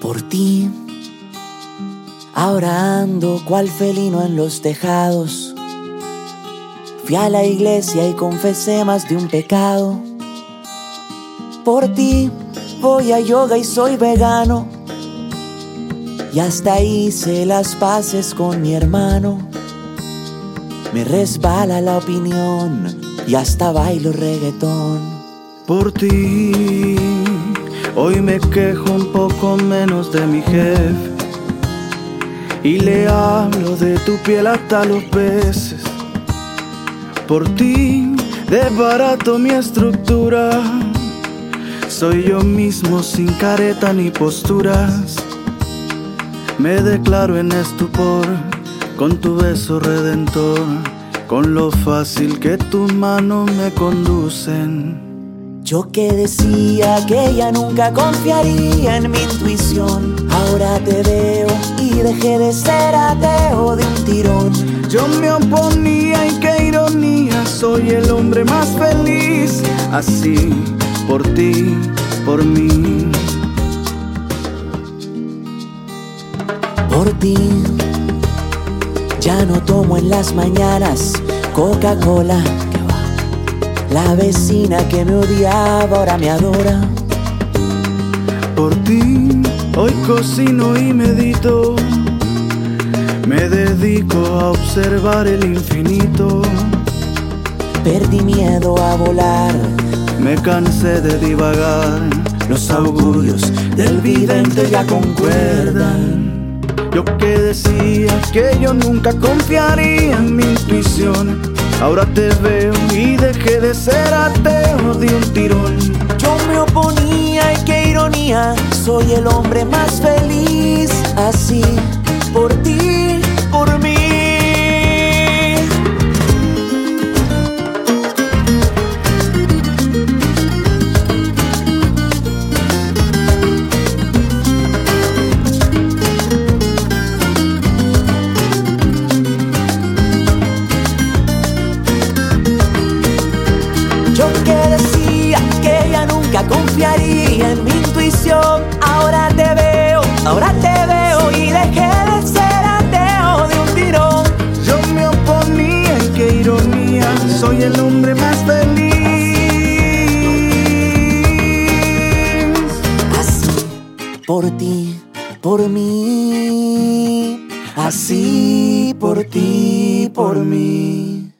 Por ti, ahora ando cual felino en los tejados. Fui a la iglesia y confesé más de un pecado. Por ti voy a yoga y soy vegano. Y hasta hice las paces con mi hermano. Me resbala la opinión y hasta bailo reggaetón. Por ti, hoy me quejo un poco menos de mi jefe. Y le hablo de tu piel hasta los peces. Por ti, desbarato mi estructura. Soy yo mismo sin careta ni posturas. Me declaro en estupor con tu beso redentor, con lo fácil que tus manos me conducen. Yo que decía que ya nunca confiaría en mi intuición, ahora te veo y dejé de ser ateo de un tirón. Yo me oponía y qué ironía, soy el hombre más feliz, así por ti, por mí. Por ti, ya no tomo en las mañanas Coca-Cola. La vecina que me odiaba ahora me adora. Por ti, hoy cocino y medito. Me dedico a observar el infinito. Perdí miedo a volar. Me cansé de divagar. Los augurios del vidente ya concuerdan. Yo que decía que yo nunca confiaría en mi intuición. Ahora te veo y dejé soy el hombre más feliz. Así, por ti, por mí. Feliz. Así, por ti, por mí, así, por ti, por mí.